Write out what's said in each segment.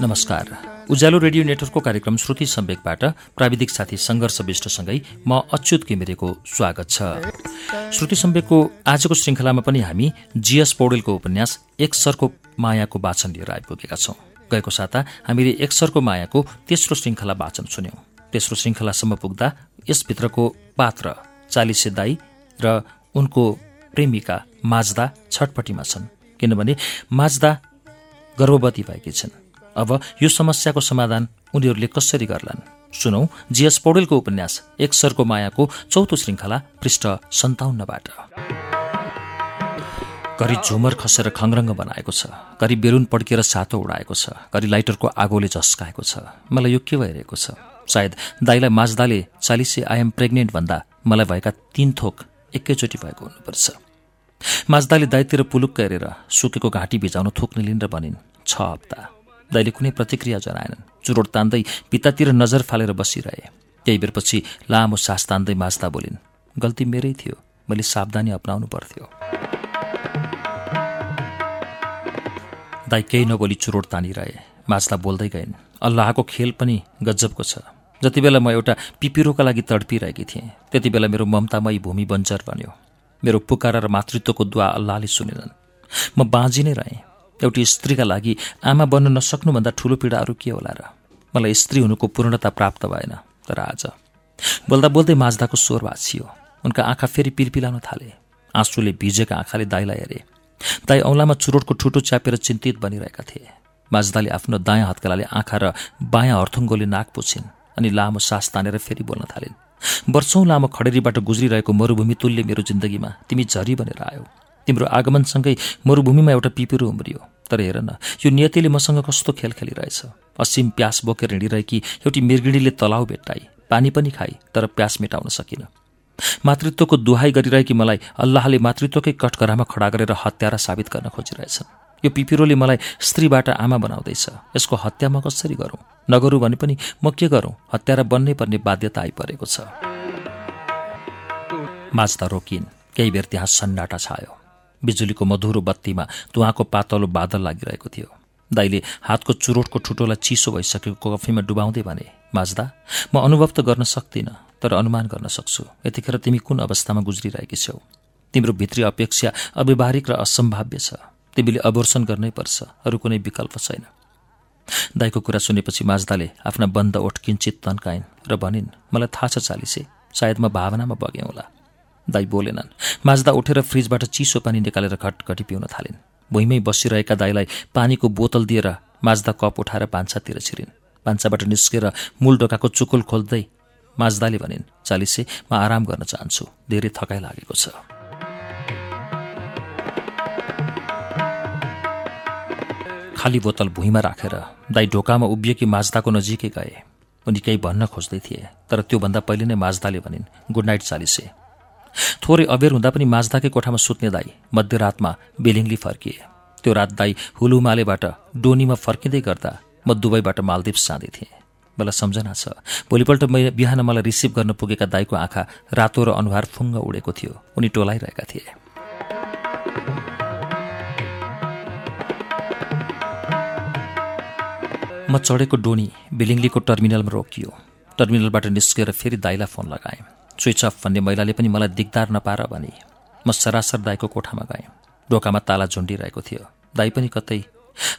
नमस्कार। उज्यालो रेडियो नेटवर्कको कार्यक्रम श्रुति सम्वेकबाट प्राविधिक साथी सङ्घर्ष विष्टसँगै म अच्युत किमिरेको स्वागत छ। श्रुति सम्वेकको आजको श्रृङ्खलामा पनि हामी जीएस पौडेलको उपन्यास एक सरको मायाको वाचन लिएर आइपुगेका छौँ। गएको साता हामीले एक सरको मायाको तेस्रो श्रृङ्खला वाचन सुन्यौं। तेस्रो श्रृङ्खलासम्म पुग्दा यसभित्रको पात्र चालिसे दाई र उनको प्रेमिका माझदा छटपट्टिमा छन्। किनभने माझदा गर्भवती भएकी छिन्। अब यो समस्याको समाधान उनीहरूले कसरी गर्लान्? सुनौ जीएस पौडेलको उपन्यास एक सरको मायाको चौथो श्रृङ्खला पृष्ठ सन्ताउन्नबाट। घरि झुमर खसेर खङरङ्ग बनाएको छ घरि बेरुन पड्किएर सातो उडाएको छ घरि लाइटरको आगोले झस्काएको छ। मलाई यो के भइरहेको छ? सायद दाईलाई माझदाले चालिसे आइएम प्रेग्नेन्ट भन्दा मलाई भएका तीन थोक एकैचोटि भएको हुनुपर्छ। माझदाले दाईतिर पुलुक्क हेरेर सुकेको घाँटी भिजाउन थोक निलिन् र भनिन् छ हप्ता। दाइले कुनै प्रतिक्रिया जनाएनन्। चुरोट तान्दै पितातिर नजर फालेर बसिरहे। केही बेरपछि लामो सास तान्दै माझ्दा बोलिन् गल्ती मेरै थियो। मैले सावधानी अप्नाउनु पर्थ्यो दाई केही नबोली चुरोट तानिरहे। माझ्दा बोल्दै गइन् अल्लाहको खेल पनि गजबको छ। जति बेला म एउटा पिपिरोका लागि तडपिरहेकी थिएँ त्यति बेला मेरो ममतामयी भूमि बन्जर बन्यो। मेरो पुकार र मातृत्वको दुवा अल्लाहले सुनेनन्। म बाँझी नै रहेँ। एउटी स्त्रीका लागि आमा बन्न नसक्नुभन्दा ठुलो पीडा अरू के होला र? मलाई स्त्री हुनुको पूर्णता प्राप्त भएन तर आज। बोल्दा बोल्दै माझ्दाको स्वर भाँचियो। उनका आँखा फेरि पिरपिलाउन थाले। आँसुले भिजेका आँखाले दाईलाई हेरे। दाई औँलामा चुरोटको ठुटो च्यापेर चिन्तित बनिरहेका थिए। माझ्दाले आफ्नो दायाँ हत्कलाले आँखा र बायाँ हर्थुङ्गोले नाक पुछिन् अनि लामो सास तानेर फेरि बोल्न थालिन्। वर्षौँ लामो खडेरीबाट गुज्रिरहेको मरुभूमि तुल्य मेरो जिन्दगीमा तिमी झरी बनेर आयो। तिम्रो आगमनसँगै मरुभूमिमा एउटा पिपिरो उम्रियो। तर हेर न यो नियतिले मसँग कस्तो खेल खेलिरहेछ। असीम प्यास बोकेर हिँडिरहेकी एउटी मृगिणीले तलाउ भेट्टाई। पानी पनि खाई तर प्यास मेटाउन सकिन। मातृत्वको दुहाई गरिरहेकी मलाई अल्लाहले मातृत्वकै कटकरामा खडा गरेर हत्यारा साबित गर्न खोजिरहेछन्। यो पिपिरोले मलाई स्त्रीबाट आमा बनाउँदैछ। यसको हत्या म कसरी गरौँ? नगरौँ भने पनि म के गरौँ? हत्यारा बन्नै पर्ने बाध्यता आइपरेको छ। माझ्दा रोकिन्। केही बेर त्यहाँ सन्नाटा छायो। बिजुलीको मधुरो बत्तीमा तुवाको पातलो बादल लागिरहेको थियो। दाईले हातको चुरोटको ठुटोलाई चिसो भइसकेको कफीमा डुबाउँदै भने माझ्दा म अनुभव त गर्न सक्दिनँ तर अनुमान गर्न सक्छु। यतिखेर तिमी कुन अवस्थामा गुज्रिरहेकी छौ? तिम्रो भित्री अपेक्षा अव्यवहारिक र असम्भाव्य छ। तिमीले अबोर्सन गर्नै पर्छ अरू कुनै विकल्प छैन दाईको कुरा सुनेपछि माझ्दाले आफ्ना बन्द ओठ किञ्चित तन्काइन् र भनिन् मलाई थाहा छ चालिसे सायद म भावनामा बगेँ होला। दाई बोलेनन्। माझ्दा उठेर फ्रिजबाट चिसो पानी निकालेर घटघटी पिउन थालिन्। भुइँमै बसिरहेका दाईलाई पानीको बोतल दिएर माझ्दा कप उठाएर पान्छातिर छिरिन्। पान्छाबाट निस्केर मूल ढोकाको चुकुल खोल्दै माझ्दाले भनिन् चालिसे म आराम गर्न चाहन्छु। धेरै थकाइ लागेको छ। खाली बोतल भुइँमा राखेर दाई ढोकामा उभिएकी माझ्दाको नजिकै गए। उनी केही भन्न खोज्दै थिए तर त्योभन्दा पहिले नै माझ्दाले भनिन् गुड नाइट चालिसे। थोरै अबेर हुँदा पनि माझ्दाकै कोठामा सुत्ने दाई मध्यरातमा बेलिङली फर्किए। त्यो रात दाई हुलुमालेबाट डोनीमा फर्किँदै गर्दा म दुबईबाट मालदिप्स जाँदै थिएँ। मलाई सम्झना छ भोलिपल्ट मैले बिहान मलाई रिसिभ गर्न पुगेका दाईको आँखा रातो र अनुहार फुङ्ग उडेको थियो। उनी टोलाइरहेका थिए। म चढेको डोनी बिलिङलीको टर्मिनलमा रोकियो। टर्मिनलबाट निस्केर फेरि दाईलाई फोन लगाएँ। स्विच अफ भन्ने महिलाले पनि मलाई दिगदार नपार भने म सरासर दाईको कोठामा गएँ। ढोकामा ताला झुन्डिरहेको थियो। दाई पनि कतै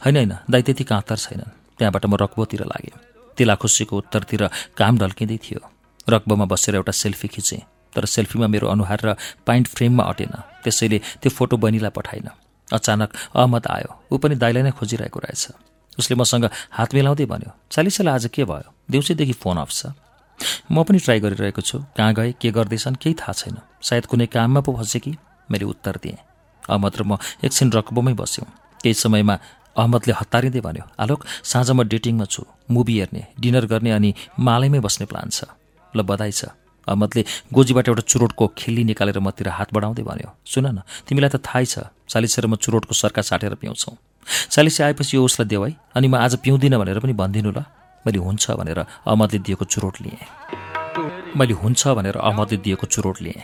होइन होइन दाई त्यति काँतर छैनन्। त्यहाँबाट म रक्बोतिर लागेँ। तिलाखुसीको उत्तरतिर काम ढल्किँदै थियो। रक्बोमा बसेर एउटा सेल्फी खिचेँ। तर सेल्फीमा मेरो अनुहार र पाइन्ट फ्रेममा अटेन। त्यसैले त्यो फोटो बहिनीलाई पठाइन अचानक अहमद आयो। ऊ पनि दाइलाई नै खोजिरहेको रहेछ। उसले मसँग हात मिलाउँदै भन्यो चालिसलाई आज के भयो? देउसीदेखि फोन अफ छ। म पनि ट्राई गरिरहेको छु। कहाँ गए के गर्दैछन् केही थाहा छैन। सायद कुनै काममा पो फसे कि? मैले उत्तर दिएँ। अहमद र म एकछिन रकबोमै बस्यौँ। केही समयमा अहमदले हतारिँदै भन्यो आलोक साँझ म डेटिङमा छु। मुभी हेर्ने डिनर गर्ने अनि मालैमै बस्ने प्लान छ। ल बधाई छ। अहमदले गोजीबाट एउटा चुरोटको खिल्ली निकालेर मतिर हात बढाउँदै भन्यो सुन न तिमीलाई त थाहै छ। चालिसेर म चुरोटको सर्का साटेर पिउँछौ। चालिसे आएपछि यो उसलाई देऊ अनि म आज पिउँदिनँ भनेर पनि भनिदिनु ल। मैले हुन्छ भनेर अहमदले दिएको चुरोट लिएँ। मैले हुन्छ भनेर अहमदले दिएको चुरोट लिएँ।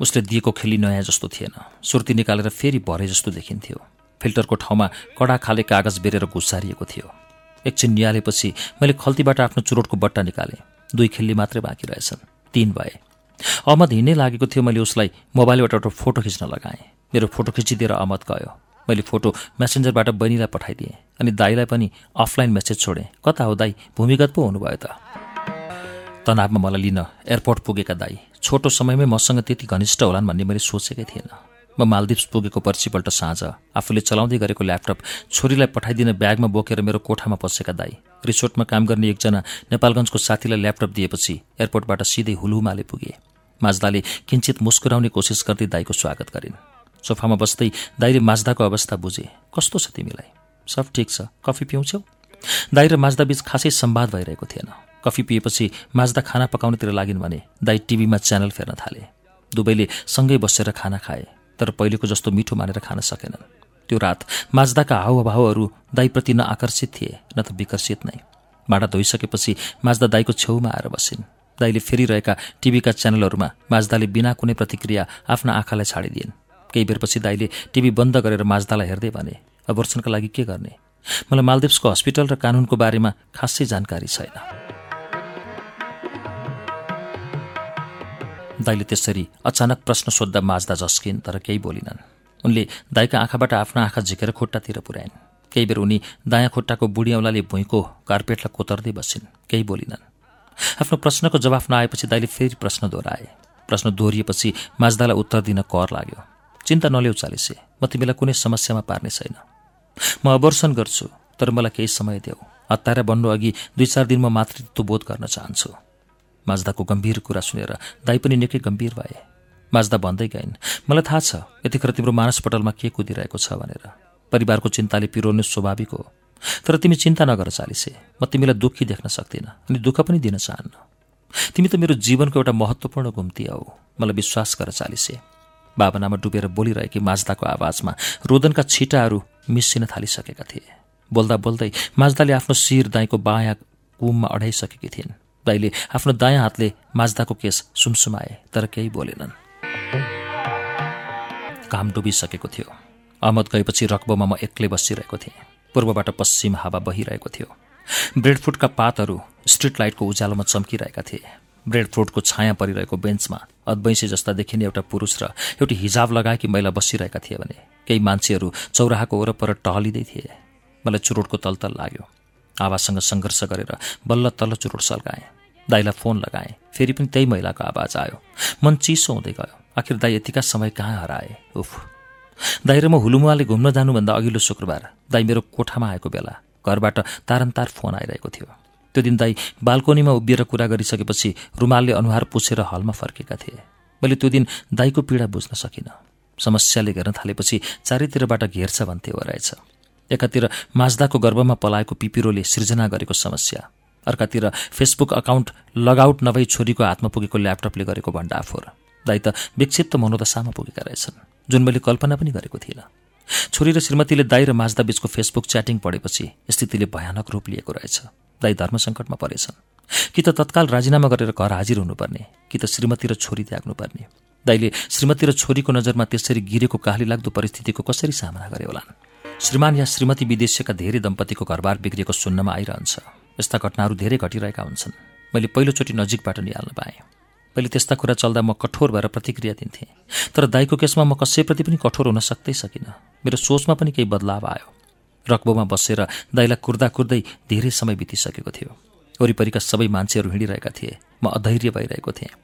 उसले दिएको खेली नयाँ जस्तो थिएन। सुर्ती निकालेर फेरि भरे जस्तो देखिन्थ्यो। फिल्टरको ठाउँमा कडा खाले कागज बेरेर घुसारिएको थियो। एकछिन निहालेपछि मैले खल्तीबाट आफ्नो चुरोटको बट्टा निकालेँ। दुई खिल्ली मात्रै बाँकी रहेछन्। तिन भए। अहमद हिँड्नै लागेको थियो। मैले उसलाई मोबाइलबाट एउटा फोटो खिच्न लगाएँ। मेरो फोटो खिचिदिएर अहमद गयो। मैले फोटो मेसेन्जरबाट बहिनीलाई पठाइदिएँ अनि दाईलाई पनि अफलाइन मेसेज छोडेँ। कता हो दाई? भूमिगत पो हुनुभयो त। तनावमा मलाई लिन एयरपोर्ट पुगेका दाई छोटो समयमै मसँग त्यति घनिष्ठ होलान् भन्ने मैले सोचेकै थिएन। म मालदिप्स पुगेको पर्सिपल्ट साँझ आफूले चलाउँदै गरेको ल्यापटप छोरीलाई पठाइदिन ब्यागमा बोकेर मेरो कोठामा पसेका दाई रिसोर्टमा काम गर्ने एकजना नेपालगञ्जको साथीलाई ल्यापटप दिएपछि एयरपोर्टबाट सिधै हुलुमाले पुगे। माझदाले किञ्चित मुस्कुराउने कोसिस गर्दै दाईको स्वागत गरिन्। सोफामा बस्दै दाईले माझदाको अवस्था बुझे। कस्तो छ तिमीलाई? सब ठिक छ? कफी पिउँछौ? दाई र माझदा बीच खासै सम्वाद भइरहेको थिएन। कफी पिएपछि माझदा खाना पकाउनेतिर लागिन् भने दाई टिभीमा च्यानल फेर्न थाले। दुवैले सँगै बसेर खाना खाए तर पहिलेको जस्तो मिठो मानेर खान सकेनन्। त्यो रात माझदाका हावभावहरू दाईप्रति न आकर्षित थिए न त विकर्षित नै। भाँडा धोइसकेपछि माझदा दाईको छेउमा आएर बसिन्। दाईले फेरिरहेका टिभीका च्यानलहरूमा माझदाले बिना कुनै प्रतिक्रिया आफ्ना आँखालाई छाडिदिइन्। केही बेरपछि दाईले टिभी बन्द गरेर माझदालाई हेर्दै भने अबर्सनका लागि के गर्ने? मलाई मालदिप्सको हस्पिटल र कानुनको बारेमा खासै जानकारी छैन। दाईले त्यसरी अचानक प्रश्न सोद्धा माझ्दा झस्किन् तर केही बोलिनन्। उनले दाईका आँखाबाट आफ्नो आँखा झिकेर खुट्टातिर पुर्याइन् केही बेर उनी दायाँ खुट्टाको बुढी औँलाले भुइँको कार्पेटलाई कोतर्दै बसिन्। केही बोलिनन्। आफ्नो प्रश्नको जवाफ नआएपछि दाईले फेरि प्रश्न दोहोऱ्याए प्रश्न दोहोरिएपछि माझदालाई उत्तर दिन कर लाग्यो। चिन्ता नल्याउ चालिसे। म तिमीलाई कुनै समस्यामा पार्ने छैन। म अवर्सन गर्छु तर मलाई केही समय देऊ। हतारा बन्नु अघि दुई चार दिन म मातृत्व बोध गर्न चाहन्छु। माझदाको गम्भीर कुरा सुनेर दाई पनि निकै गम्भीर भए। माझदा भन्दै गइन् मलाई थाहा छ यतिखेर तिम्रो मानसपटलमा के कुदिरहेको छ भनेर। परिवारको चिन्ताले पिरोल्नु स्वाभाविक हो। तर तिमी चिन्ता नगर चालिसे। म तिमीलाई दुःखी देख्न सक्दिनँ अनि दुःख पनि दिन चाहन्न। तिमी त मेरो जीवनको एउटा महत्त्वपूर्ण घुम्ती हौ। मलाई विश्वास गर चालिसे। भावनामा डुबेर बोलिरहेकी माझदाको आवाजमा रोदनका छिटाहरू मिसिन थालिसकेका थिए। बोल्दा बोल्दै माझदाले आफ्नो शिर दाईँको बायाँ कुममा अडाइसकेकी थिइन्। दाईले आफ्नो दायाँ हातले माझदाको केस सुमसुमाए तर केही बोलेनन्। काम डुबिसकेको थियो। अहमद गएपछि रक्बोमा म एक्लै बसिरहेको थिएँ। पूर्वबाट पश्चिम हावा बहिरहेको थियो। ब्रेडफ्रुटका पातहरू स्ट्रिट लाइटको उज्यालोमा चम्किरहेका थिए। ब्रेडफ्रुटको छाया परिरहेको बेन्चमा अद्वैंसी जस्ता देखिने एउटा पुरुष र एउटी हिजाब लगाएकी महिला बसिरहेका थिए भने केही मान्छेहरू चौराहाको वरपर टहलिँदै थिए। मलाई चुरोटको तलतल लाग्यो। आवाजसँग सङ्घर्ष गरेर बल्ल तल्ल चुरोट सल्काएँ। दाईलाई फोन लगाएँ। फेरि पनि त्यही महिलाको आवाज आयो। मन चिसो हुँदै गयो। आखिर दाई यतिका समय कहाँ हराए? उफ। दाइ र म हुलुमुवाले घुम्न जानुभन्दा अघिल्लो शुक्रबार दाई मेरो कोठामा आएको बेला घरबाट तारन्तार फोन आइरहेको थियो। त्यो दिन दाई बाल्कोनीमा उभिएर कुरा गरिसकेपछि रुमालले अनुहार पुछेर हलमा फर्केका थिए। मैले त्यो दिन दाईको पीडा बुझ्न सकिनँ। समस्याले घेर्न थालेपछि चारैतिरबाट घेर्छ भन्थे हो रहेछ। एकातिर माझदाको गर्भमा पलाएको पिपिरोले सृजना गरेको समस्या। अर्कातिर फेसबुक अकाउन्ट लगआउट नभई छोरीको हातमा पुगेको ल्यापटपले गरेको भण्डाफोर। दाई त विक्षिप्त मनोदशामा पुगेका रहेछन्। जुन मैले कल्पना पनि गरेको थिइनँ। छोरी र श्रीमतीले दाई र माझदा बीचको फेसबुक च्याटिङ पढेपछि स्थितिले भयानक रूप लिएको रहेछ। दाई धर्म सङ्कटमा परेछन्। कि त तत्काल राजीनामा गरेर घर हाजिर हुनुपर्ने कि त श्रीमती र छोरी त्याग्नुपर्ने। दाईले श्रीमती र छोरीको नजरमा त्यसरी गिरेको काहली लाग्दो परिस्थितिको कसरी सामना गरे होलान्? श्रीमान या श्रीमती विदेशीका धेरै दम्पतिको घरबार बिग्रिएको सुन्नमा आइरहन्छ। यस्ता घटनाहरू धेरै घटिरहेका हुन्छन्। मैले पहिलोचोटि नजिकबाट निहाल्न पाएँ। पहिले त्यस्ता कुरा चल्दा म कठोर भएर प्रतिक्रिया दिन्थेँ। तर दाईको केसमा म कसैप्रति पनि कठोर हुन सक्दै सकिनँ। मेरो सोचमा पनि केही बदलाव आयो। रक्बोमा बसेर दाईलाई कुर्दा कुर्दै धेरै समय बितिसकेको थियो। वरिपरिका सबै मान्छेहरू हिँडिरहेका थिए। म अधैर्य भइरहेको थिएँ।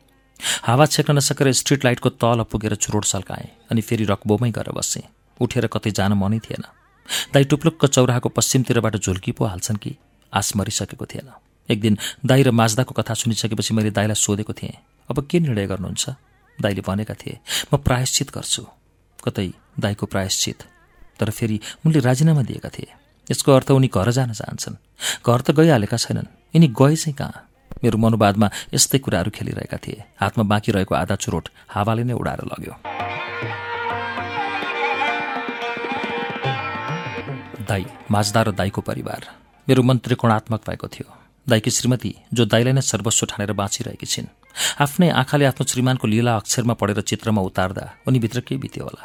हावा छेक्न नसकेर स्ट्रिट लाइटको तल पुगेर चुरोट सल्काएँ अनि फेरि रक्बोमै गएर बसेँ। उठेर कतै जान मनै थिएन। दाई टुप्लुक्क चौराहाको पश्चिमतिरबाट झुल्की पो हाल्छन् कि? आस मरिसकेको थिएन। एक दिन दाई र माझदाको कथा सुनिसकेपछि मैले दाईलाई सोधेको थिएँ अब के निर्णय गर्नुहुन्छ? दाईले भनेका थिए म प्रायश्चित गर्छु। कतै दाईको प्रायश्चित। तर फेरि उनले राजीनामा दिएका थिए। यसको अर्थ उनी घर जान चाहन्छन्। घर त गइहालेका छैनन्। यिनी गए चाहिँ कहाँ? मेरो मनोवादमा यस्तै कुराहरू खेलिरहेका थिए। हातमा बाँकी रहेको आधा चुरोट हावाले नै उडाएर लग्यो। दाई माझदा र दाईको परिवार। मेरो मन त्रिकोणात्मक भएको थियो। दाईकी श्रीमती जो दाईलाई नै सर्वस्व ठानेर बाँचिरहेकी छिन्। आफ्नै आँखाले आफ्नो श्रीमानको लीला अक्षरमा पढेर चित्रमा उतार्दा उनीभित्र के बित्यो होला?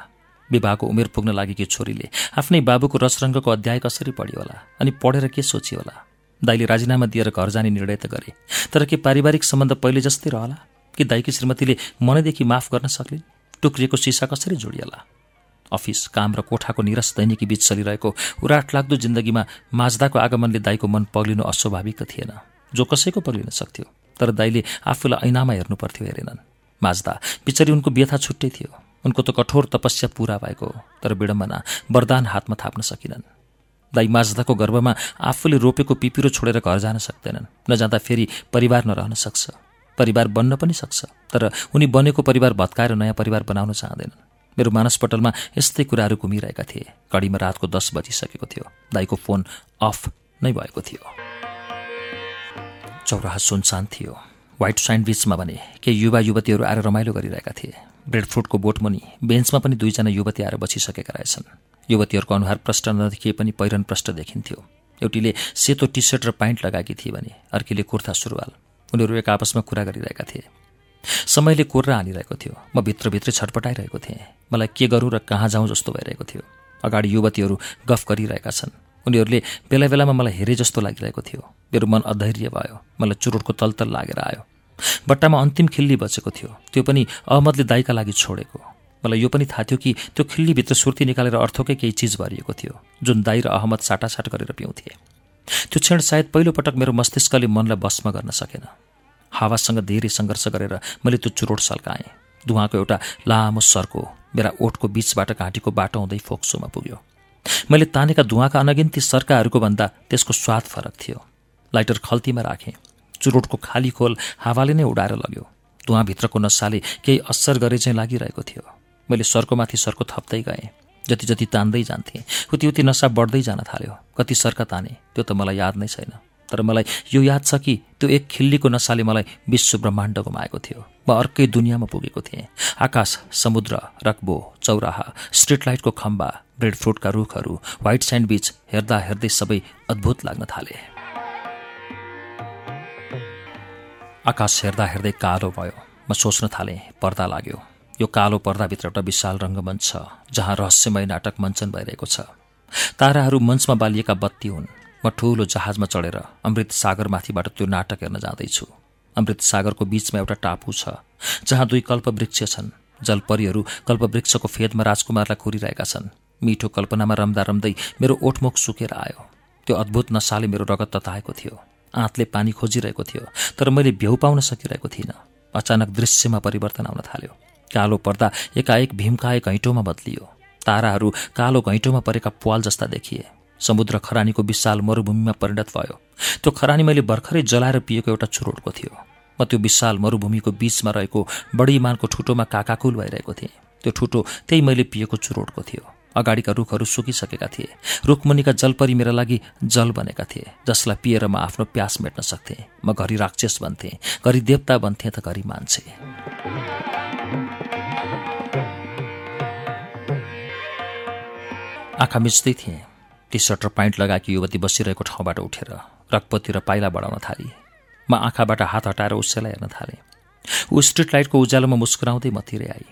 विवाहको उमेर पुग्न लागेकी छोरीले आफ्नै बाबुको रसरङ्गको अध्याय कसरी पढ्यो होला अनि पढेर के सोचियो होला? दाईले राजीनामा दिएर घर जाने निर्णय त गरे तर के पारिवारिक सम्बन्ध पहिले जस्तै रहला? कि दाईकी श्रीमतीले मनैदेखि माफ गर्न सक्लिन् टुक्रिएको सिसा कसरी जोडिएला अफिस काम र कोठाको निरस दैनिकी बीच चलिरहेको उराट लाग्दो जिन्दगीमा माझदाको आगमनले दाईको मन पग्लिनु अस्वाभाविक थिएन। जो कसैको पग्लिन सक्थ्यो। तर दाईले आफूलाई ऐनामा हेर्नु पर्थ्यो हेरेनन् माझदा बिचरी उनको व्यथा छुट्टै थियो। उनको त कठोर तपस्या पूरा भएको तर विडम्बना वरदान हातमा थाप्न सकिनन्। दाई माझदाको गर्भमा आफूले रोपेको पिपिरो छोडेर घर जान सक्दैनन्। नजाँदा फेरि परिवार नरहन सक्छ। परिवार बन्न पनि सक्छ तर उनी बनेको परिवार भत्काएर नयाँ परिवार बनाउन चाहँदैनन्। मेरो मानसपटलमा यस्तै कुराहरू घुमिरहेका थिए। घडीमा रातको दस बजिसकेको थियो। दाईको फोन अफ नै भएको थियो। चौराहा सुनसान थियो। व्हाइट स्यान्डविचमा भने केही युवा युवतीहरू आएर रमाइलो गरिरहेका थिए। ब्रेड फ्रुटको बोटमुनि बेन्चमा पनि दुईजना युवती आएर बसिसकेका रहेछन्। युवतीहरूको अनुहार प्रष्ट नदेखिए पनि पहिरन प्रष्ट देखिन्थ्यो। एउटीले सेतो टी सर्ट र प्यान्ट लगाएकी थिए भने अर्कीले कुर्ता सुरुवाल। उनीहरू एक आपसमा कुरा गरिरहेका थिए। समयले कोर्रा हानिरहेको थियो। म भित्रभित्रै छटपटाइरहेको थिएँ। मलाई के गरौँ र कहाँ जाउँ जस्तो भइरहेको थियो। अगाडि युवतीहरू गफ गरिरहेका छन्। उनीहरूले बेला बेलामा मलाई हेरे जस्तो लागिरहेको थियो। मेरो मन अधैर्य भयो। मलाई चुरोटको तलतल लागेर आयो। बट्टामा अन्तिम खिल्ली बचेको थियो। त्यो पनि अहमदले दाईका लागि छोडेको। मलाई यो पनि थाहा थियो कि त्यो खिल्लीभित्र सुर्ती निकालेर अर्थकै केही चिज भरिएको थियो जुन दाई र अहमद साटासाट गरेर पिउँथे। त्यो क्षण सायद पहिलोपटक मेरो मस्तिष्कले मनलाई बसमा गर्न सकेन। हावासँग धेरै सङ्घर्ष गरेर मैले त्यो चुरोट सल्काएँ। धुवाको एउटा लामो सर्को मेरा ओठको बिचबाट घाँटीको बाटो हुँदै फोक्सोमा पुग्यो। मैले तानेका धुवाका अनगिन्ती सर्काहरूको भन्दा त्यसको स्वाद फरक थियो। लाइटर खल्तीमा राखेँ। चुरोटको खाली खोल हावाले नै उडाएर लग्यो। धुवाभित्रको नसाले केही असर गरे चाहिँ लागिरहेको थियो। मैले सर्कोमाथि सर्को थप्दै गएँ। जति जति तान्दै जान्थेँ उति उति नसा बढ्दै जान थाल्यो। कति सर्का ताने त्यो त मलाई याद नै छैन। तर मलाई यो याद छ कि त्यो एक खिल्लीको नसाले मलाई विश्व ब्रह्माण्ड गुमाएको थियो। म अर्कै दुनियाँमा पुगेको थिएँ। आकाश समुद्र रक्बो चौराहा स्ट्रिट लाइटको खम्बा ब्रेड फ्रुटका रुखहरू व्हाइट स्यान्डविच हेर्दा हेर्दै सबै अद्भुत लाग्न थाले। आकाश हेर्दा हेर्दै कालो भयो। म सोच्न थालेँ पर्दा लाग्यो। यो कालो पर्दाभित्र एउटा विशाल रङ्गमञ्च छ जहाँ रहस्यमय नाटक मञ्चन भइरहेको छ। ताराहरू मञ्चमा बालिएका बत्ती हुन्। म ठूलो जहाजमा चढेर अमृत सागरमाथिबाट त्यो नाटक हेर्न जाँदैछु। अमृत सागरको बीचमा एउटा टापु छ जहाँ दुई कल्पवृक्ष छन्। जलपरीहरू कल्पवृक्षको फेदमा राजकुमारलाई खुरिरहेका छन्। मिठो कल्पनामा रम्दा रम्दै मेरो ओठमुख सुकेर आयो। त्यो अद्भुत नसाले मेरो रगत तताएको थियो। आँतले पानी खोजिरहेको थियो तर मैले भ्यौ पाउन सकिरहेको थिइनँ। अचानक दृश्यमा परिवर्तन आउन थाल्यो। कालो पर्दा एकाएक भीमकाए घैँटोमा बदलियो। ताराहरू कालो घैँटोमा परेका पाल जस्ता देखिए। समुद्र खरानीको विशाल मरुभूमिमा परिणत भयो। त्यो खरानी मैले भर्खरै जलाएर पिएको एउटा चुरोटको थियो। म त्यो विशाल मरुभूमिको बीचमा रहेको बढी मानको ठुटोमा काकाकुल भइरहेको थिएँ। त्यो ठुटो त्यही मैले पिएको चुरोटको थियो। अगाडिका रुखहरू सुकिसकेका थिए। रुखमुनिका जलपरी मेरा लागि जल बनेका थिए जसलाई पिएर म आफ्नो प्यास मेट्न सक्थेँ। म घरि राक्षस बन्थेँ घरि देवता बन्थेँ त घरि मान्छे। आँखा मिच्दै थिएँ। टी सर्ट र प्यान्ट लगाएकी युवती बसिरहेको ठाउँबाट उठेर रगपतिर पाइला बढाउन थाली। म आँखाबाट हात हटाएर उसैलाई हेर्न थालेँ। ऊ स्ट्रिट लाइटको उज्यालोमा मुस्कुराउँदै मतिरै आई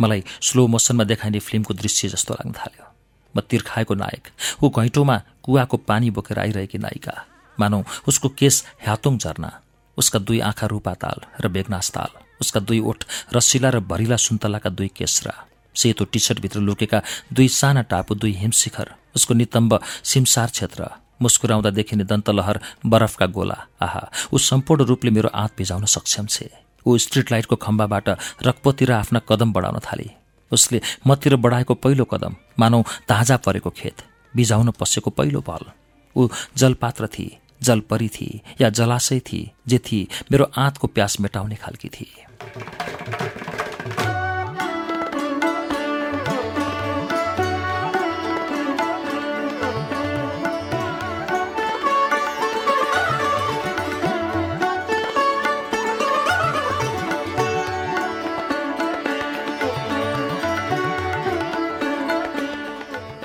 मलाई स्लो मोसनमा देखाइने फिल्मको दृश्य जस्तो लाग्न थाल्यो। म तिर्खाएको नायक ऊ घैँटोमा कुवाको पानी बोकेर आइरहेकी नायिका। मानौ उसको केस ह्यातोङ झर्ना उसका दुई आँखा रूपा ताल र बेगनास ताल उसका दुई ओठ रसिला र भरिला सुन्तलाका दुई केसरा। सेतो टी सर्टभित्र लुकेका दुई साना टापु दुई हिमशिखर उसको नितम्ब सिमसार क्षेत्र मुस्कुराउँदा देखिने दन्तलहर बरफका गोला। आहा ऊ सम्पूर्ण रूपले मेरो आँत भिजाउन सक्षम छे। ऊ स्ट्रिट लाइटको खम्बाबाट रक्पोतिर आफ्ना कदम बढाउन थाले। उसले मतिर बढाएको पहिलो कदम मानौ ताजा परेको खेत बिजाउन पसेको पहिलो बल। ऊ जलपात्र थिए जलपरी थिए या जलाशय थिए जे थिए मेरो आँतको प्यास मेटाउने खालकी थिए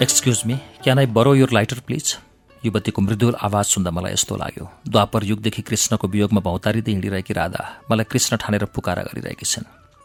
excuse me can I borrow your lighter please युवतीको मृदुल आवाज सुन्दा मलाई यस्तो लाग्यो। द्वापर युगदेखि कृष्णको वियोगमा भौतारिँदै हिँडिरहेकी राधा मलाई कृष्ण ठानेर पुकारा गरिरहेकी छिन्।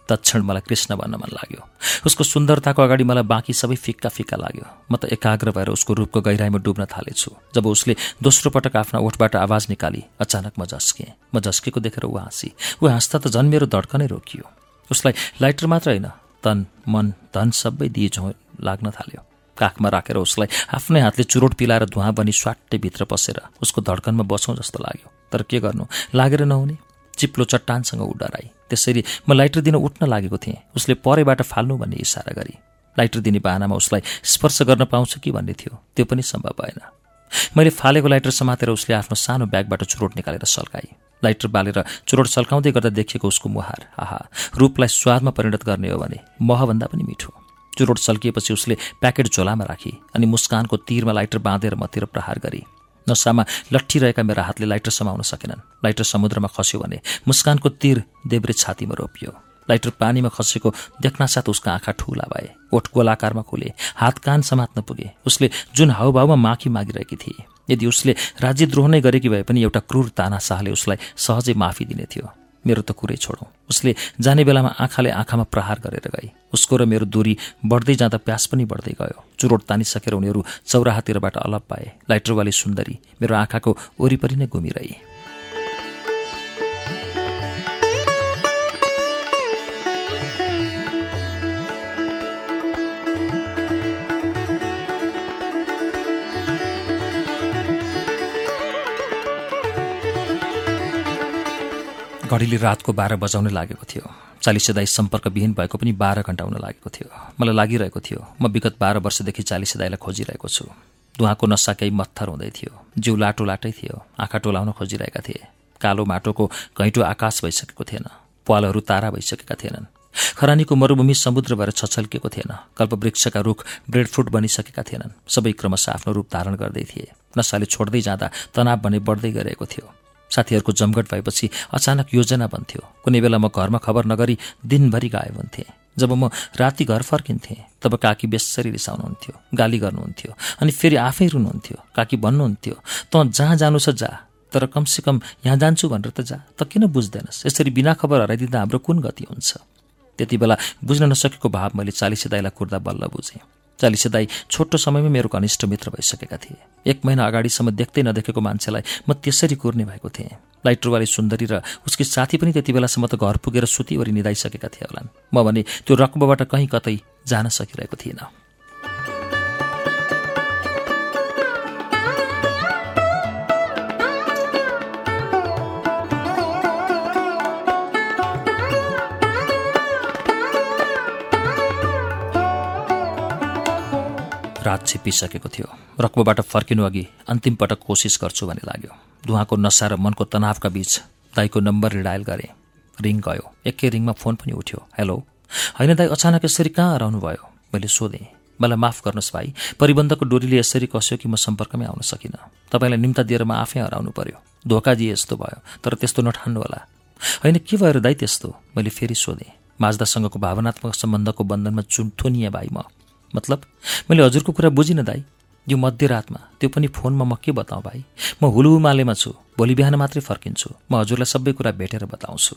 तत्क्षण मलाई कृष्ण भन्न मन लाग्यो। उसको सुन्दरताको अगाडि मलाई बाँकी सबै फिक्का फिक्का लाग्यो। म त एकाग्र भएर उसको रूपको गहिराइमा डुब्न थालेछु। जब उसले दोस्रो पटक आफ्ना ओठबाट आवाज निकाली अचानक म झस्केँ। म झस्केको देखेर ऊ हाँसी। ऊ हाँस्दा त झन् मेरो धड्कनै रोकियो। उसलाई लाइटर मात्र होइन तन मन धन सबै दिए लाग्न थाल्यो। काखमा राखेर उसलाई आफ्नै हातले चुरोट पिलाएर धुवा बनी स्वाट्टै भित्र पसेर उसको धड्कनमा बसौँ जस्तो लाग्यो। तर के गर्नु? लागेर नहुने। चिप्लो चट्टानसँग ऊ डराई त्यसरी म लाइटर दिन उठ्न लागेको थिएँ। उसले परेबाट फाल्नु भन्ने इसारा गरी। लाइटर दिने बाहनामा उसलाई स्पर्श गर्न पाउँछ कि भन्ने थियो। त्यो पनि सम्भव भएन। मैले फालेको लाइटर समातेर उसले आफ्नो सानो ब्यागबाट चुरोट निकालेर सल्काई। लाइटर बालेर चुरोट सल्काउँदै गर्दा देखिएको उसको मुहार आहा रूपलाई स्वादमा परिणत गर्ने हो भने महभन्दा पनि मिठो। चुरोट सल्किएपछि उसले प्याकेट झोलामा राखी अनि मुस्कानको तीरमा लाइटर बाँधेर मतिर प्रहार गरी नसामा लट्ठिरहेका मेरा हातले लाइटर समाउन सकेनन्। लाइटर समुद्रमा खस्यो भने मुस्कानको तीर देब्रे छातीमा रोपियो। लाइटर पानीमा खसेको देख्नासाथ उसका आँखा ठुला भए। ओठ गोलाकारमा खुले हात कान समात्न पुगे। उसले जुन हाउभाउमा माखी मागिरहेकी थिए यदि उसले राज्यद्रोह नै गरेकी भए पनि एउटा क्रूर तानाशाहले उसलाई सहजै माफी दिने थियो। मेरो त कुरै छोडौँ। उसले जाने बेलामा आँखाले आँखामा प्रहार गरेर गए उसको र मेरो दूरी बढ्दै जाँदा प्यास पनि बढ्दै गयो। चुरोट तानिसकेर उनीहरू चौराहातिरबाट अलप पाए। लाइटरवाली सुन्दरी मेरो आँखाको वरिपरि नै घुमिरहे। घडीले रातको बाह्र बजाउन लागेको थियो। चालिसे दाई सम्पर्कविहीन भएको पनि बाह्र घन्टा हुन लागेको थियो। मलाई लागिरहेको थियो म विगत बाह्र वर्षदेखि चालिसे दाईलाई खोजिरहेको छु। धुवाको नसा केही मत्थर हुँदै थियो। जिउ लाटो लाटै थियो। आँखा टोलाउन खोजिरहेका थिए। कालो माटोको घैँटो आकाश भइसकेको थिएन। पालहरू तारा भइसकेका थिएनन्। खरानीको मरुभूमि समुद्र भएर छछल्किएको थिएन। कल्पवृक्षका रुख ब्रेडफ्रुट बनिसकेका थिएनन्। सबै क्रमशः आफ्नो रूप धारण गर्दै थिए। नसाले छोड्दै जाँदा तनाव भने बढ्दै गरेको थियो। साथीहरूको जमघट भएपछि अचानक योजना बन्थ्यो। कुनै बेला म घरमा खबर नगरी दिनभरि गायब हुन्थेँ। जब म राति घर फर्किन्थेँ तब काकी बेसरी रिसाउनुहुन्थ्यो गाली गर्नुहुन्थ्यो अनि फेरि आफै रुनुहुन्थ्यो काकी भन्नुहुन्थ्यो तँ जहाँ जानु छ जा तर कमसेकम यहाँ जान्छु भनेर त जा त किन बुझ्दैनस्? यसरी बिना खबर हराइदिँदा हाम्रो कुन गति हुन्छ? त्यति बेला बुझ्न नसकेको भाव मैले चालिसे दाईलाई कुर्दा बल्ल बुझेँ। चालिसे दाई छोटो समयमै मेरो घनिष्ठ मित्र भइसकेका थिए। एक महिना अगाडिसम्म देख्दै नदेखेको मान्छेलाई म त्यसरी कुर्ने भएको थिएँ। लाइटरवाली सुन्दरी र उसकी साथी पनि त्यति बेलासम्म त घर पुगेर सुतीवरी निधाइसकेका थिए होलान् म भने त्यो रकबबाट कहीँ कतै जान सकिरहेको थिइनँ रात छिप्पिसकेको थियो। रक्बोबाट फर्किनु अघि अन्तिम पटक कोसिस गर्छु भन्ने लाग्यो। धुवाको नसा र मनको तनावका बीच दाईको नम्बर रिडायल गरेँ। रिङ गयो। एकै रिङमा फोन पनि उठ्यो। हेलो। होइन दाई अचानक यसरी कहाँ हराउनु भयो मैले सोधेँ। मलाई माफ गर्नुहोस् भाइ। परिबन्धको डोरीले यसरी कसयो कि म सम्पर्कमै आउन सकिनँ। तपाईँलाई निम्ता दिएर म आफै हराउनु पर्यो। धोका दिए यस्तो भयो तर त्यस्तो नठान्नु होला। होइन के भयो दाई त्यस्तो? मैले फेरि सोधेँ। माझदासँगको भावनात्मक सम्बन्धको बन्धनमा चुन थुनिएँ भाइ म। मतलब मैले हजुरको कुरा बुझिनँ दाई। यो मध्यरातमा त्यो पनि फोनमा म के बताउँ भाइ? म हुलुमालेमा छु भोलि बिहान मात्रै फर्किन्छु। म हजुरलाई सबै कुरा भेटेर बताउँछु।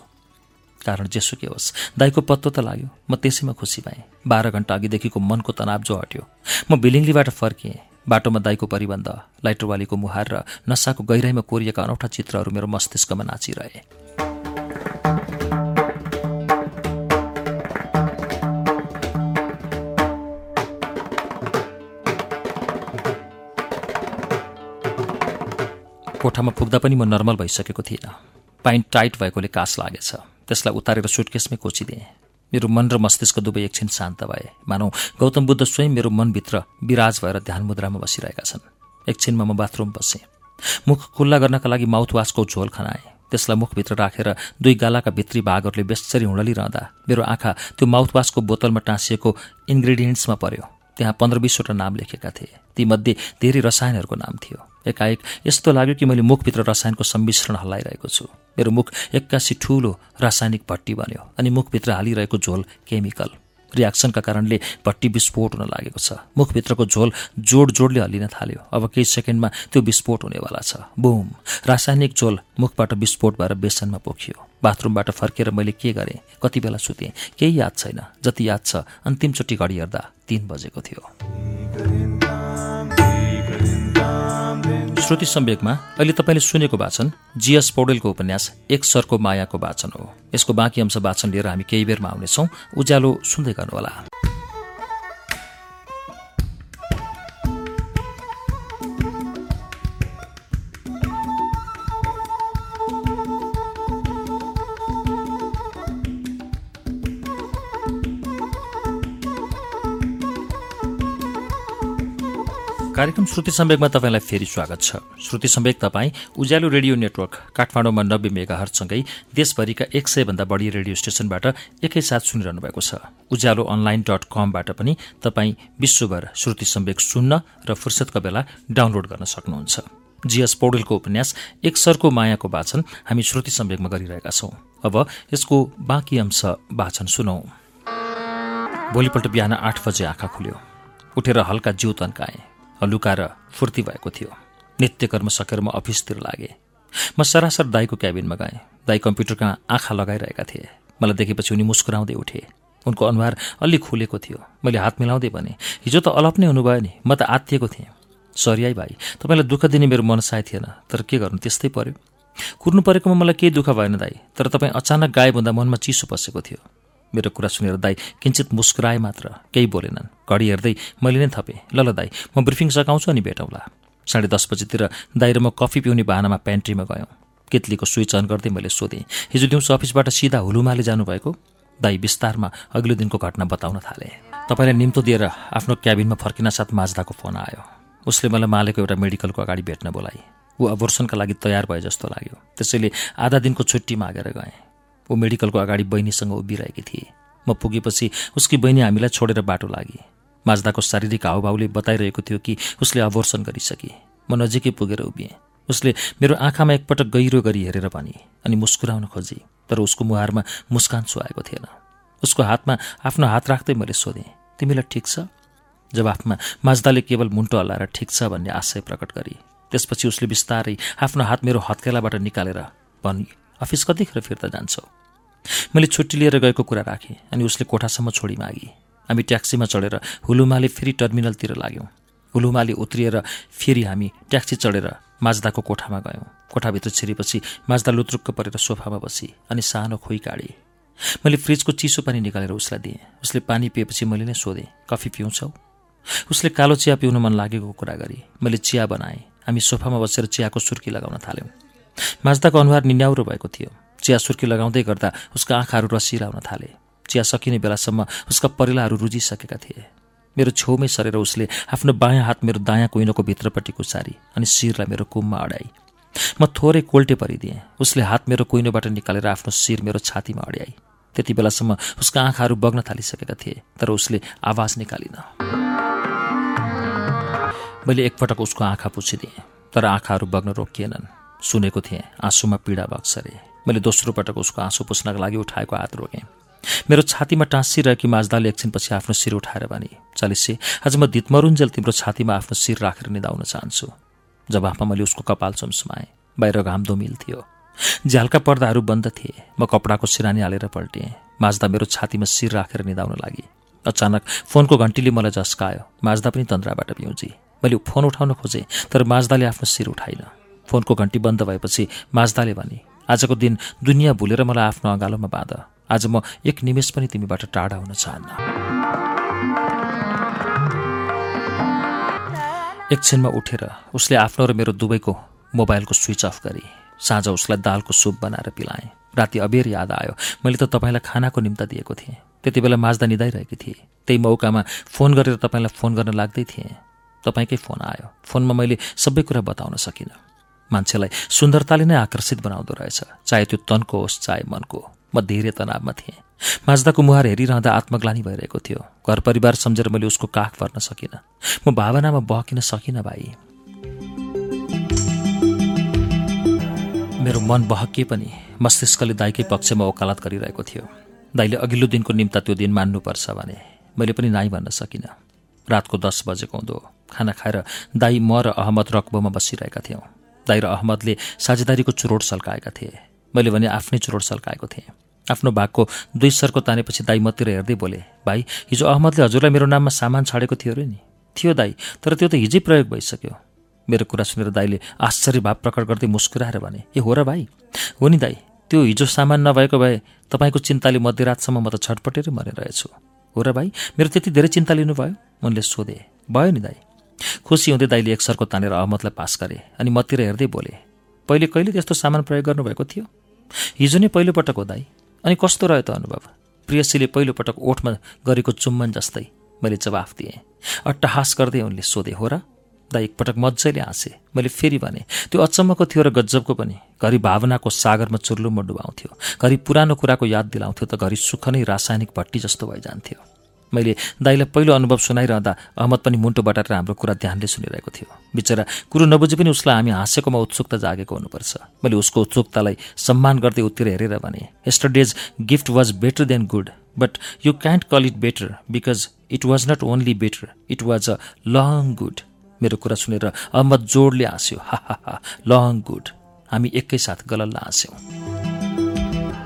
कारण जेसुकै होस् दाईको पत्तो त लाग्यो। म त्यसैमा खुसी भएँ। बाह्र घन्टा अघिदेखिको मनको तनाव जो हट्यो। म बिलिङ्गलीबाट फर्किएँ। बाटोमा दाईको परिबन्ध लाइटरवालीको मुहार र नसाको गहिराईमा कोरिएका अनौठा चित्रहरू मेरो मस्तिष्कमा नाचिरहे। कोठामा पुग्दा पनि म नर्मल भइसकेको थिइनँ। पाइन्ट टाइट भएकोले कास लागेछ। त्यसलाई उतारेर सुटकेसमै कोचिदिएँ। मेरो मन र मस्तिष्क दुवै एकछिन शान्त भए। मानौ गौतम बुद्ध स्वयं मेरो मनभित्र विराज भएर ध्यान मुद्रामा बसिरहेका छन्। एकछिनमा म बाथरुम बसेँ। मुख खुल्ला गर्नका लागि माउथवासको झोल खनाएँ। त्यसलाई मुखभित्र राखेर दुई गालाका भित्री भागहरूले बेसरी हुँडलिरहँदा मेरो आँखा त्यो माउथवासको बोतलमा टाँसिएको इन्ग्रेडियन्ट्समा पर्यो। त्यहाँ पन्ध्र बिसवटा नाम लेखेका थिए। तीमध्ये धेरै रसायनहरूको नाम थियो। एकाएक यस्तो लाग्यो कि मैले मुखभित्र रसायनको सम्मिश्रण हल्लाइरहेको छु। मेरो मुख एक्कासी ठुलो रासायनिक भट्टी बन्यो अनि मुखभित्र हालिरहेको झोल केमिकल। रियाक्सनका कारणले भट्टी विस्फोट हुन लागेको छ। मुखभित्रको झोल जोड जोडले हल्लिन थाल्यो। अब केही सेकेन्डमा त्यो विस्फोट हुनेवाला छ। बुम! रासायनिक झोल मुखबाट विस्फोट भएर बेसनमा पोखियो। बाथरुमबाट फर्केर मैले के गरेँ? कति बेला सुतेँ? केही याद छैन। जति याद छ अन्तिमचोटि घडी हेर्दा तिन बजेको थियो। श्रुति सम्वेकमा अहिले तपाईँले सुनेको वाचन जीएस पौडेलको उपन्यास एक सरको मायाको वाचन हो। यसको बाँकी अंश वाचन लिएर हामी केही बेरमा आउनेछौँ। उज्यालो सुन्दै गर्नुहोला। कार्यक्रम श्रुति सम्वेकमा तपाईँलाई फेरि स्वागत छ। श्रुति सम्वेक तपाईँ उज्यालो रेडियो नेटवर्क काठमाडौँमा नब्बे मेगा हर्चसँगै देशभरिका एक सयभन्दा बढी रेडियो स्टेशनबाट एकैसाथ सुनिरहनु भएको छ। उज्यालो अनलाइन डट कमबाट पनि तपाईँ विश्वभर श्रुति सम्वेक सुन्न र फुर्सदको बेला डाउनलोड गर्न सक्नुहुन्छ। जीएस पौडेलको उपन्यास एक सरको मायाको वाचन हामी श्रुति सम्वेकमा गरिरहेका छौं। अब यसको बाँकी अंश वाचन सुनौ। भोलिपल्ट बिहान आठ बजे आँखा खुल्यो। उठेर हल्का जिउ तन्काएँ लुकाएर फुर्ती भएको थियो। नित्यकर्म सकेर म अफिसतिर लागेँ। म सरासर दाईको क्याबिनमा गएँ। दाई कम्प्युटरका आँखा लगाइरहेका थिए। मलाई देखेपछि उनी मुस्कुराउँदै उठे। उनको अनुहार अलि खुलेको थियो। मैले हात मिलाउँदै भने हिजो त अलप नै हुनुभयो नि। म त आत्तिएको थिएँ। सरियाई भाइ तपाईँलाई दुःख दिने मेरो मन साय थिएन। तर के गर्नु त्यस्तै पर्यो। कुर्नु परेकोमा मलाई केही दुःख भएन दाई। तर तपाईँ अचानक गायब हुँदा मनमा चिसो पसेको थियो। मेरो कुरा सुनेर दाई किन्चित मुस्कुराए मात्र केही बोलेनन्। घडी हेर्दै मैले नै थपेँ। ल ल दाई म ब्रिफिङ सघाउँछु अनि भेटौँला। साढे दस बजीतिर दाई र म कफी पिउने बाहनामा प्यान्ट्रीमा गयौँ। केतलीको स्विच अन गर्दै मैले सोधेँ हिजो दिउँसो अफिसबाट सिधा हुलुमाले जानुभएको? दाई विस्तारमा अघिल्लो दिनको घटना बताउन थाले। तपाईँलाई निम्तो दिएर आफ्नो क्याबिनमा फर्किन साथ माझदाको फोन आयो। उसले मलाई मालेको एउटा मेडिकलको अगाडि भेट्न बोलाए। ऊ अबोर्सनका लागि तयार भए जस्तो लाग्यो। त्यसैले आधा दिनको छुट्टी मागेर गएँ। ऊ मेडिकलको अगाडि बहिनीसँग उभिरहेकी थिए। म पुगेपछि उसकी बहिनी हामीलाई छोडेर बाटो लागे। माझदाको शारीरिक हावभावले बताइरहेको थियो कि उसले अबोर्सन गरिसके। म नजिकै पुगेर उभिएँ। उसले मेरो आँखामा एकपटक गहिरो गरी हेरेर भने अनि मुस्कुराउन खोजे तर उसको मुहारमा मुस्कान सुहाएको थिएन। उसको हातमा आफ्नो हात राख्दै मैले सोधेँ तिमीलाई ठिक छ? जवाफमा माझदाले केवल मुन्टो हल्लाएर ठिक छ भन्ने आशय प्रकट गरे। त्यसपछि उसले बिस्तारै आफ्नो हात मेरो हत्केलाबाट निकालेर भनी अफिस कतिखेर फिर्ता जान्छौ? मैले छुट्टी लिएर गएको कुरा राखेँ अनि उसले कोठासम्म छोडी मागे। हामी ट्याक्सीमा चढेर हुलुमाले फेरि टर्मिनलतिर लाग्यौँ। हुलुमाले उत्रिएर फेरि हामी ट्याक्सी चढेर माझदाको कोठामा गयौँ। कोठाभित्र छिरेपछि माझदा लुत्रुक्क परेर सोफामा बसी अनि सानो खोइ काडेँ। मैले फ्रिजको चिसो पानी निकालेर उसलाई दिएँ। उसले पानी पिएपछि मैले नै सोधेँ कफी पिउँछौ? उसले कालो चिया पिउन मन लागेको कुरा गरे मैले चिया बनाएँ। हामी सोफामा बसेर चियाको सुर्की लगाउन थाल्यौँ। माझदाको अनुहार निन्याउरो भएको थियो। चिया सुर्की लगाउँदै गर्दा उसका आँखाहरू रसिलाउन थाले। चिया सकिने बेलासम्म उसका परिलाहरू रुजिसकेका थिए। मेरो छेउमै सरेर उसले आफ्नो बायाँ हात मेरो दायाँ कुइनोको भित्रपट्टि कुसारी अनि शिरलाई मेरो कुममा अड्याई म थोरै कोल्टे परिदिएँ। उसले हात मेरो कुइनोबाट निकालेर आफ्नो शिर मेरो छातीमा अड्याई। त्यति बेलासम्म उसका आँखाहरू बग्न थालिसकेका थिए तर उसले आवाज निकालिन। मैले एकपटक उसको आँखा पुछिदिएँ तर आँखाहरू बग्न रोकिएनन्। सुनेको थिएँ आँसुमा पीडा बक्सरे मैले दोस्रो पटक उसको आँसु पुस्नका लागि उठाएको हात रोकेँ मेरो छातीमा टाँसिरहेकी माझदाले एकछिनपछि आफ्नो शिर उठाएर भने चालिसे आज म धितमरुन्जेल तिम्रो छातीमा आफ्नो शिर राखेर निधाउन चाहन्छु। जब आफमा मैले उसको कपाल चम्सुमाएँ बाहिर घाम दोमिल थियो। झ्यालका पर्दाहरू बन्द थिए म कपडाको सिरानी हालेर पल्टेँ। माझदा मेरो छातीमा शिर राखेर निधाउन लागि। अचानक फोनको घन्टीले मलाई झस्कायो। माझदा पनि तन्द्राबाट पिउजी मैले फोन उठाउन खोजेँ तर माझदाले आफ्नो शिर उठाइन। फोनको घन्टी बन्द भएपछि माझदाले भने आजको दिन दुनियाँ भुलेर मलाई आफ्नो अँगालोमा बाँध। आज म एक निमेष पनि तिमीबाट टाढा हुन चाहन्न। एकछिनमा उठेर उसले आफ्नो र मेरो दुवैको मोबाइलको स्विच अफ गरे साँझ उसलाई दालको सुप बनाएर पिलाएँ। राति अबेर याद आयो। मैले त तपाईँलाई खानाको निम्ता दिएको थिएँ। त्यति बेला माझ्दा निधाइरहेकी थिएँ। त्यही मौकामा फोन गरेर तपाईँलाई फोन गर्न लाग्दै थिएँ। तपाईँकै फोन आयो। फोनमा मैले सबै कुरा बताउन सकिनँ। मान्छेलाई सुन्दरताले नै आकर्षित बनाउँदो रहेछ। चाहे त्यो तनको होस् चाहे मनको म धेरै तनावमा थिएँ। माझदाको मुहार हेरिरहँदा आत्मग्लानी भइरहेको थियो। घर परिवार सम्झेर मैले उसको काख भर्न सकिनँ। म भावनामा बहकिन सकिनँ भाइ। मेरो मन बहकिए पनि मस्तिष्कले दाइकै पक्षमा वकालत गरिरहेको थियो। दाइले अघिल्लो दिनको निम्ता त्यो दिन मान्नुपर्छ भने मैले पनि नाइ भन्न सकिनँ। रातको दस बजेको हुँदो खाना खाएर दाई म र अहमद रकबोमा बसिरहेका थियौँ। दाई र अहमदले साझेदारीको चुरोट सल्काएका थिए। मैले भने आफ्नै चुरोट सल्काएको थिएँ। आफ्नो भागको दुई सरको तानेपछि दाई मतिर हेर्दै बोले भाइ हिजो अहमदले हजुरलाई मेरो नाममा सामान छाडेको थियो अरे नि? थियो दाई तर त्यो त हिजै प्रयोग भइसक्यो। मेरो कुरा सुनेर दाईले आश्चर्य भाव प्रकट गर्दै मुस्कुराएर भने ए हो र भाइ हो नि दाई त्यो हिजो सामान नभएको भए तपाईँको चिन्ताले मध्यरातसम्म म त छटपटेरै मरिरहेछु हो र भाइ मेरो त्यति धेरै चिन्ता लिनुभयो? उनले सोधे भयो नि दाई खुसी हुँदै दाइले एक सरको तानेर अहमदलाई पास गरे अनि मतिर हेर्दै बोले पहिले कहिले त्यस्तो सामान प्रयोग गर्नुभएको थियो? हिजो नै पहिलोपटक हो दाई। अनि कस्तो रह्यो त अनुभव? प्रियसीले पहिलोपटक ओठमा गरेको चुम्बन जस्तै मैले जवाफ दिएँ। अट्टहास गर्दै उनले सोधे हो र? दा एकपटक मजाले हाँसे। मैले फेरि भने त्यो अचम्मको थियो र गज्जबको पनि। घरि भावनाको सागरमा चुर्लुममा डुबाउँथ्यो। घरि पुरानो कुराको याद दिलाउँथ्यो त घरि सुख नै रासायनिक भट्टी जस्तो भइजान्थ्यो। मैले दाईलाई पहिलो अनुभव सुनाइरहँदा अहमद पनि मुन्टो बटाएर हाम्रो कुरा ध्यानले सुनिरहेको थियो। बिचरा कुरो नबुझे पनि उसलाई हामी हाँसेकोमा उत्सुकता जागेको हुनुपर्छ। मैले उसको उत्सुकतालाई सम्मान गर्दै उत्तिर हेरेर भने yesterday's gift was better than good but you can't call it better because it was not only better it was a long good मेरो कुरा सुनेर अहमद जोडले हाँस्यो हा हा हा लङ गुड हामी एकैसाथ गलल्ल हाँस्यौँ।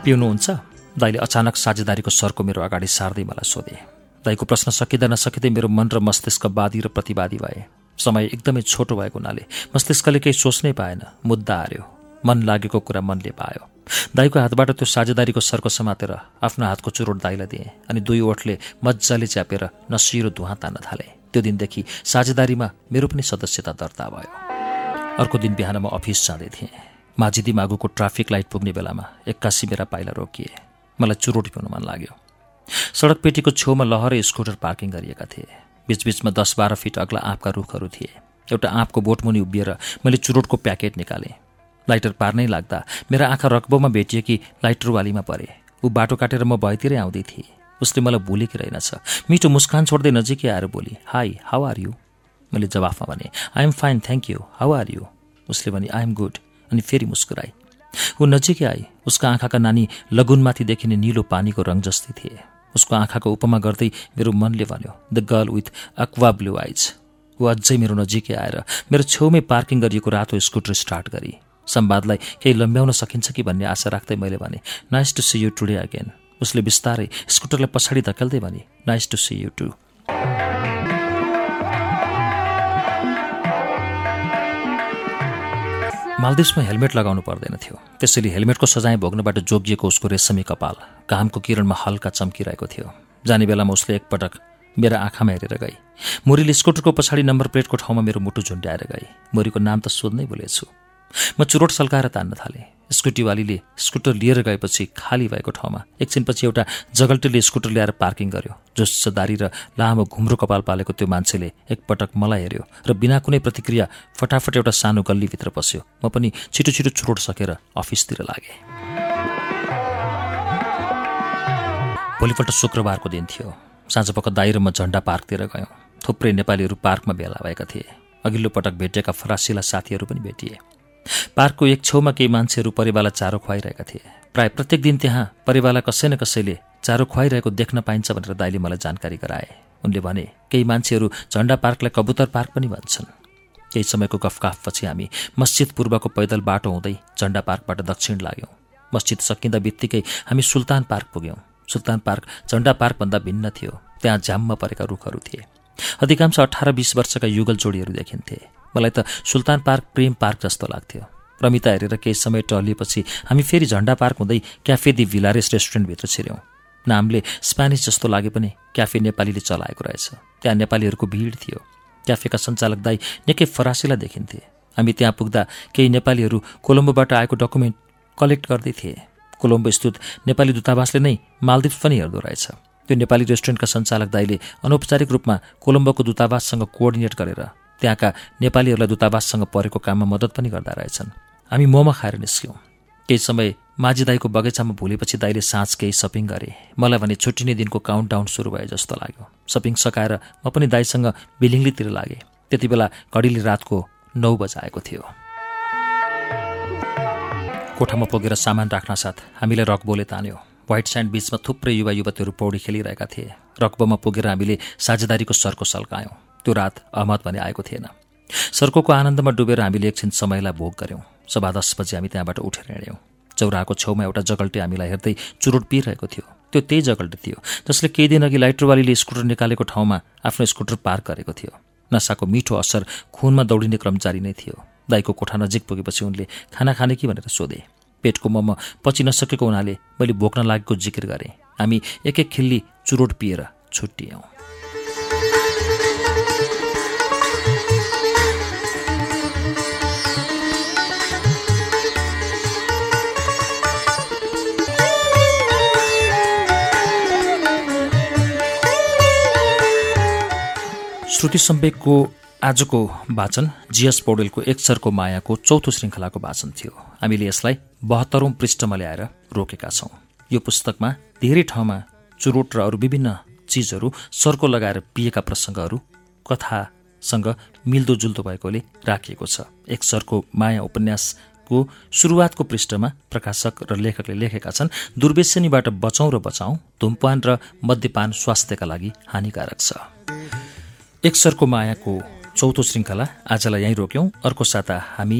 पिउनुहुन्छ? दाइले अचानक साझेदारीको सरको मेरो अगाडि सार्दै मलाई सोधे दाईको प्रश्न सकिँदा नसकिँदै मेरो मन र मस्तिष्क वादी र प्रतिवादी भए। समय एकदमै छोटो भएको हुनाले मस्तिष्कले केही सोच्नै पाएन। मुद्दा हार्यो। मन लागेको कुरा मनले पायो। दाईको हातबाट त्यो साझेदारीको सर्को समातेर आफ्नो हातको चुरोट दाईलाई दिएँ अनि दुई ओठले मजाले च्यापेर नसिरो धुवा तान्न थाले। त्यो दिनदेखि साझेदारीमा मेरो पनि सदस्यता दर्ता भयो। अर्को दिन बिहान म अफिस जाँदै थिएँ। माझिदी मागुको ट्राफिक लाइट पुग्ने बेलामा एक्कासी मेरा पाइला रोकिए। मलाई चुरोट पिउन मन लाग्यो। सडक पेटीको छेउमा लहरै स्कुटर पार्किङ गरिएका थिए। बिचबिचमा दस बाह्र फिट अग्ला आँपका रुखहरू थिए। एउटा आँपको बोटमुनि उभिएर मैले चुरोटको प्याकेट निकालेँ। लाइटर पार्नै लाग्दा मेरा आँखा रक्बोमा भेटिए कि लाइटरवालीमा परे। ऊ बाटो काटेर म भएतिरै आउँदै थिएँ। उसले मलाई भुलेकी रहेनछ। मिठो मुस्कान छोड्दै नजिकै आएर बोली हाई हाउ आर यु मैले जवाफमा भने I am fine thank you how are you उसले भने आई एम गुड अनि फेरि मुस्कुराई ऊ नजिकै आई उसका आँखाका नानी लगुनमाथि देखिने निलो पानीको रङ जस्तै थिए। उसको आँखाको उपमा गर्दै मेरो मनले भन्यो the girl with aqua blue eyes ऊ अझै मेरो नजिकै आएर मेरो छेउमै पार्किङ गरिएको रातो स्कुटर स्टार्ट गरी। संवादलाई केही लम्ब्याउन सकिन्छ कि भन्ने आशा राख्दै मैले भने nice to see you today again उसले बिस्तारै स्कुटरलाई पछाडि धकेल्दै भने nice to see you too मालदिप्समा helmet लगाउनु पर्दैन थियो। त्यसैले हेलमेटको सजाय भोग्नबाट जोगिएको उसको रेशमी कपाल। घामको किरणमा हल्का चम्किरहेको थियो। जाने बेलामा उसले एकपटक मेरा आँखामा हेरेर गई। मुरीले स्कुटरको पछाडि नम्बर प्लेटको ठाउँमा मेरो मुटु झुन्ड्याएर गई। मुरीको नाम त सोध्नै बोलेछु म चुरोट सल्काएर तान्न थालेँ। स्कुटीवालीले स्कुटर लिएर गएपछि खाली भएको ठाउँमा एकछिनपछि एउटा जगल्टेले स्कुटर ल्याएर पार्किङ गर्यो जोसदारी र लामो घुम्रो कपाल पालेको त्यो मान्छेले एकपटक मलाई हेऱ्यो र बिना कुनै प्रतिक्रिया फटाफट एउटा सानो गल्लीभित्र पस्यो। म पनि छिटो छिटो चुरोट सकेर अफिसतिर लागेँ। भोलिपल्ट शुक्रबारको दिन थियो। साँझपख दाई र म झन्डा पार्कतिर गयौँ। थुप्रै नेपालीहरू पार्कमा भेला भएका थिए। अघिल्लो पटक भेटेका फरासिला साथीहरू पनि भेटिए। पार्कको एक छेउमा केही मान्छेहरू परिवारलाई चारो खुवाइरहेका थिए। प्राय प्रत्येक दिन त्यहाँ परिवारलाई कसै न कसैले चारो खुवाइरहेको देख्न पाइन्छ भनेर दाइले मलाई जानकारी गराए। उनले भने केही मान्छेहरू झन्डा पार्कलाई कबुतर पार्क पनि भन्छन्। केही समयको गफकाफपछि हामी मस्जिद पूर्वको पैदल बाटो हुँदै झन्डा पार्कबाट दक्षिण लाग्यौँ। मस्जिद सकिँदा बित्तिकै हामी सुल्तान पार्क पुग्यौँ। सुल्तान पार्क झन्डा पार्कभन्दा भिन्न थियो। त्यहाँ झ्याममा परेका रुखहरू थिए। अधिकांश अठार बिस वर्षका युगल जोडीहरू देखिन्थे। मलाई त सुल्तान पार्क प्रेम पार्क जस्तो लाग्थ्यो। रमिता हेरेर केही समय टहलिएपछि हामी फेरि झन्डा पार्क हुँदै क्याफे दि भिलारेस रेस्टुरेन्टभित्र छिर्यौँ नामले स्पेनिस जस्तो लागे पनि क्याफे नेपालीले चलाएको रहेछ। त्यहाँ नेपालीहरूको भिड थियो। क्याफेका सञ्चालक दाई निकै फरासिला देखिन्थे। हामी त्यहाँ पुग्दा केही नेपालीहरू कोलम्बोबाट आएको डकुमेन्ट कलेक्ट गर्दै थिए। कोलम्बो स्थित नेपाली दूतावासले नै मालदिप्स पनि हेर्दो रहेछ। त्यो नेपाली रेस्टुरेन्टका सञ्चालक दाईले अनौपचारिक रूपमा कोलम्बोको दूतावाससँग कोअर्डिनेट गरेर त्यहाँका नेपालीहरूलाई दूतावाससँग परेको काममा मद्दत पनि गर्दा रहेछन्। हामी मोमो खाएर निस्क्यौँ। केही समय माझी दाईको बगैँचामा भुलेपछि दाईले साँझ केही सपिङ गरे। मलाई भने छुट्टिने दिनको काउन्ट डाउन सुरु भए जस्तो लाग्यो। सपिङ सकाएर म पनि दाईसँग बिलिङ्लीतिर लागेँ। त्यति बेला घडीले रातको नौ बजाएको थियो। कोठामा पुगेर सामान राख्न साथ हामीलाई रक बोले तान्यो। व्हाइट स्यान्ड बिचमा थुप्रै युवा युवतीहरू पौडी खेलिरहेका थिए। रक्बमा पुगेर हामीले साझेदारीको सर्को सल्कायौँ। त्यो रात अहमद भने आएको थिएन। सर्कोको आनन्दमा डुबेर हामीले एकछिन समयलाई भोग गऱ्यौँ सभा दस बजी हामी त्यहाँबाट उठेर हिँड्यौँ। चौराको छेउमा एउटा जगल्टे हामीलाई हेर्दै चुरुट पिइरहेको थियो। त्यो त्यही जगल्टे थियो जसले केही दिन अघि लाइटरवालीले स्कुटर निकालेको ठाउँमा आफ्नो स्कुटर पार्क गरेको थियो। नसाको मिठो असर खुनमा दौडिने क्रमचारी नै थियो। दाईको कोठा नजिक पुगेपछि उनले खाना खाने कि भनेर सोधे। पेटको मोमो पछि नसकेको हुनाले मैले भोक्न लागेको जिकिर गरेँ। हामी एक एक खिल्ली चुरोट पिएर छुट्टियौँ श्रुति सम्वेकको आजको वाचन जीएस पौडेलको एकसरको मायाको चौथो श्रृङ्खलाको वाचन थियो। हामीले यसलाई बहत्तरौँ पृष्ठमा ल्याएर रोकेका छौँ। यो पुस्तकमा धेरै ठाउँमा चुरोट र अरू विभिन्न चिजहरू सर्को लगाएर पिएका प्रसङ्गहरू कथासँग मिल्दोजुल्दो भएकोले राखिएको छ। एक सरको माया उपन्यासको सुरुवातको पृष्ठमा प्रकाशक र लेखकले लेखेका छन् दुर्व्यसनीबाट बचाउँ र बचाउँ धुमपान र मद्यपान स्वास्थ्यका लागि हानिकारक छ। एक सरको मायाको चौथो श्रृङ्खला आजलाई यहीँ रोक्यौँ। अर्को साता हामी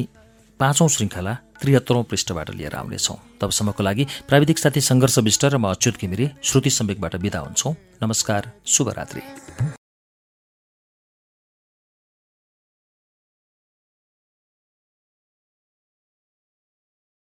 पाँचौँ श्रृङ्खला त्रिहत्तरौँ पृष्ठबाट लिएर आउनेछौँ। तबसम्मको लागि प्राविधिक साथी सङ्घर्ष विष्ट र म अच्युत घिमिरे श्रुति सम्वेकबाट विदा हुन्छौँ। नमस्कार शुभरात्री।